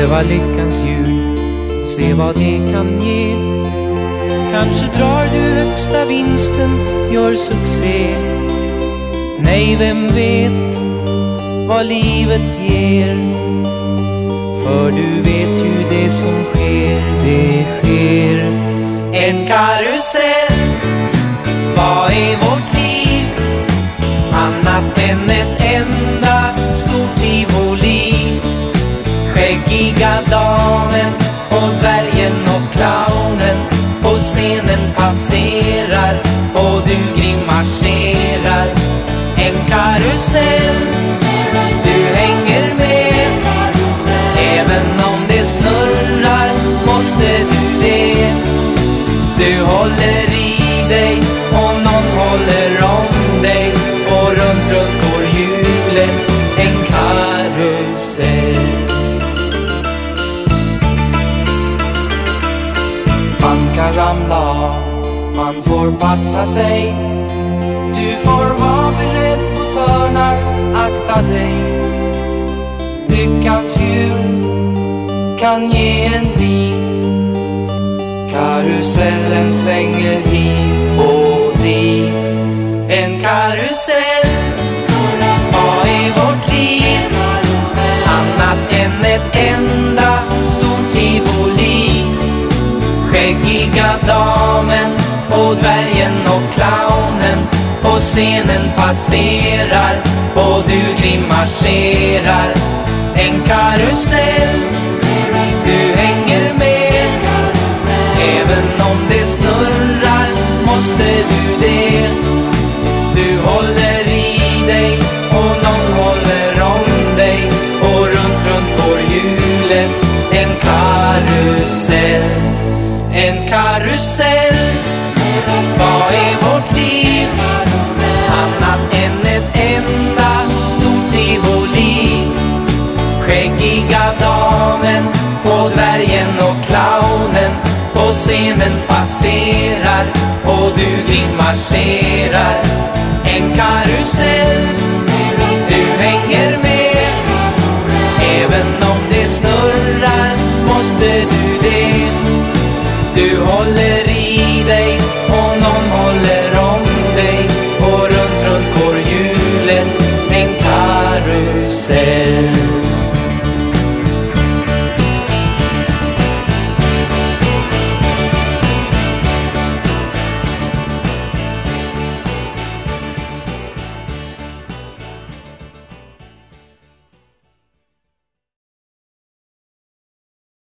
Pröva lyckans hjul, se vad det kan ge. Kanske drar du högsta vinsten, gör succé. Nej, vem vet vad livet ger? För du vet ju det som sker, det sker. En karusell, vad är vårt Skäggiga damen och dvärgen och clownen på scenen passerar och du grimaserar. En karusell, du hänger med. Även om det snurrar måste du det. Du håller i dig och någon håller om dig och runt, runt går hjulet, en karusell. Man kan ramla av, man får passa sig. Du får vara beredd på törnar, akta dig. Lyckans hjul kan ge en dit. Karusellen svänger hit och dit. En karusell, snygga damen och dvärgen och clownen på scenen passerar och du grimaserar. En karusell, du hänger med. Även om det snurrar måste du det. Du håller karusell. Vad är vårt liv? Annat än ett enda stort tivoli. Skäggiga damen och dvärgen och clownen på scenen passerar